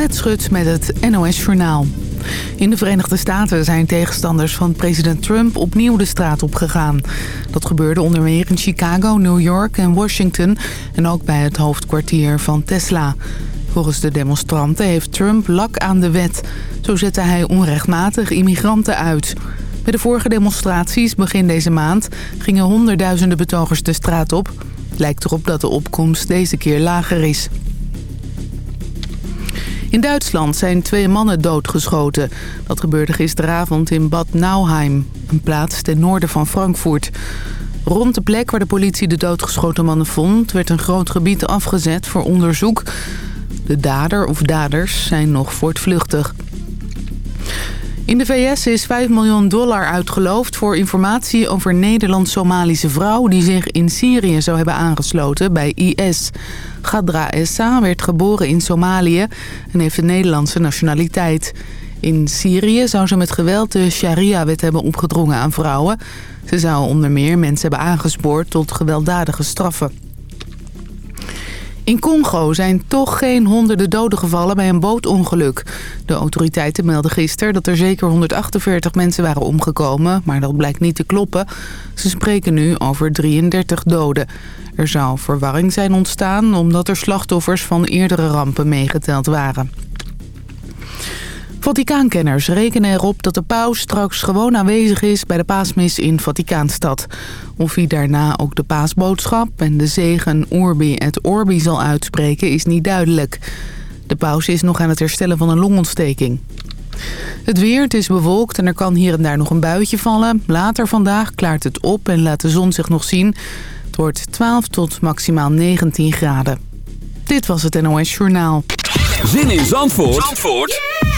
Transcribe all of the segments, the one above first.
Annette Schut met het NOS Journaal. In de Verenigde Staten zijn tegenstanders van president Trump opnieuw de straat opgegaan. Dat gebeurde onder meer in Chicago, New York en Washington... en ook bij het hoofdkwartier van Tesla. Volgens de demonstranten heeft Trump lak aan de wet. Zo zette hij onrechtmatig immigranten uit. Bij de vorige demonstraties begin deze maand gingen honderdduizenden betogers de straat op. Lijkt erop dat de opkomst deze keer lager is. In Duitsland zijn twee mannen doodgeschoten. Dat gebeurde gisteravond in Bad Nauheim, een plaats ten noorden van Frankfurt. Rond de plek waar de politie de doodgeschoten mannen vond... werd een groot gebied afgezet voor onderzoek. De dader of daders zijn nog voortvluchtig. In de VS is 5 miljoen dollar uitgeloofd voor informatie over Nederlands-Somalische vrouw... die zich in Syrië zou hebben aangesloten bij IS. Gadra Essa werd geboren in Somalië en heeft een Nederlandse nationaliteit. In Syrië zou ze met geweld de sharia-wet hebben opgedrongen aan vrouwen. Ze zou onder meer mensen hebben aangespoord tot gewelddadige straffen. In Congo zijn toch geen honderden doden gevallen bij een bootongeluk. De autoriteiten melden gisteren dat er zeker 148 mensen waren omgekomen, maar dat blijkt niet te kloppen. Ze spreken nu over 33 doden. Er zou verwarring zijn ontstaan omdat er slachtoffers van eerdere rampen meegeteld waren. Vaticaankenners rekenen erop dat de paus straks gewoon aanwezig is bij de paasmis in Vaticaanstad. Of hij daarna ook de paasboodschap en de zegen Urbi et Orbi zal uitspreken is niet duidelijk. De paus is nog aan het herstellen van een longontsteking. Het weer, het is bewolkt en er kan hier en daar nog een buitje vallen. Later vandaag klaart het op en laat de zon zich nog zien. Het wordt 12 tot maximaal 19 graden. Dit was het NOS Journaal. Zin in Zandvoort, Zandvoort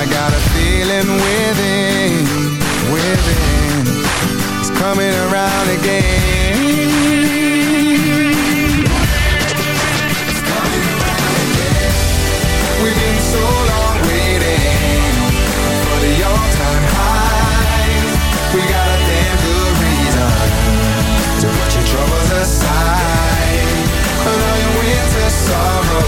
I got a feeling within, within, it's coming around again. It's coming around again. We've been so long waiting for the all-time high. We got a damn good reason to put your troubles aside. Put all your winter sorrows,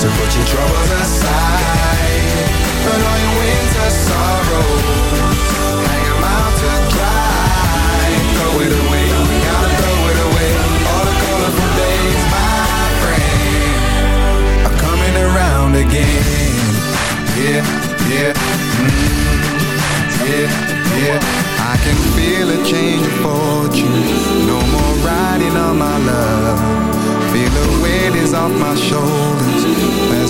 To put your troubles aside. Put all your winter sorrows Hang 'em out to dry. Throw it away, gotta throw it away. All the colorful days, my friend Are coming around again. Yeah, yeah, mm, yeah, yeah can feel a change of fortune. No more riding on my love. Feel the weight is off my shoulders. As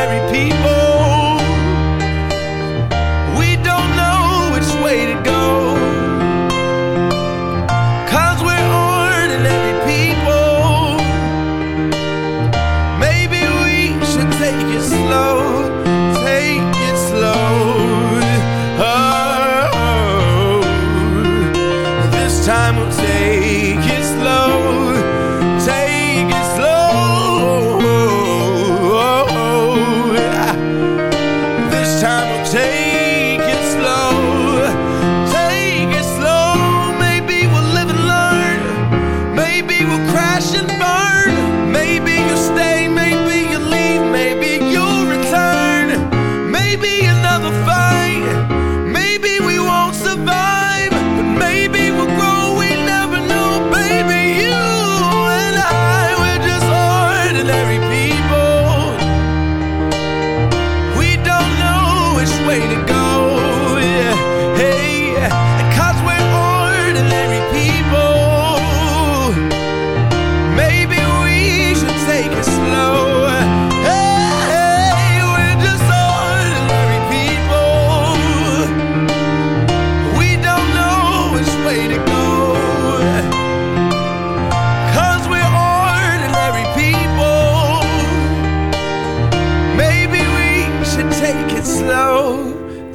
ordinary people.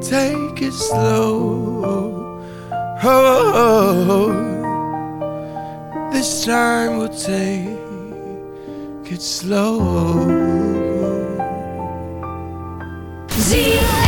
Take it slow. Oh, this time we'll take it slow. I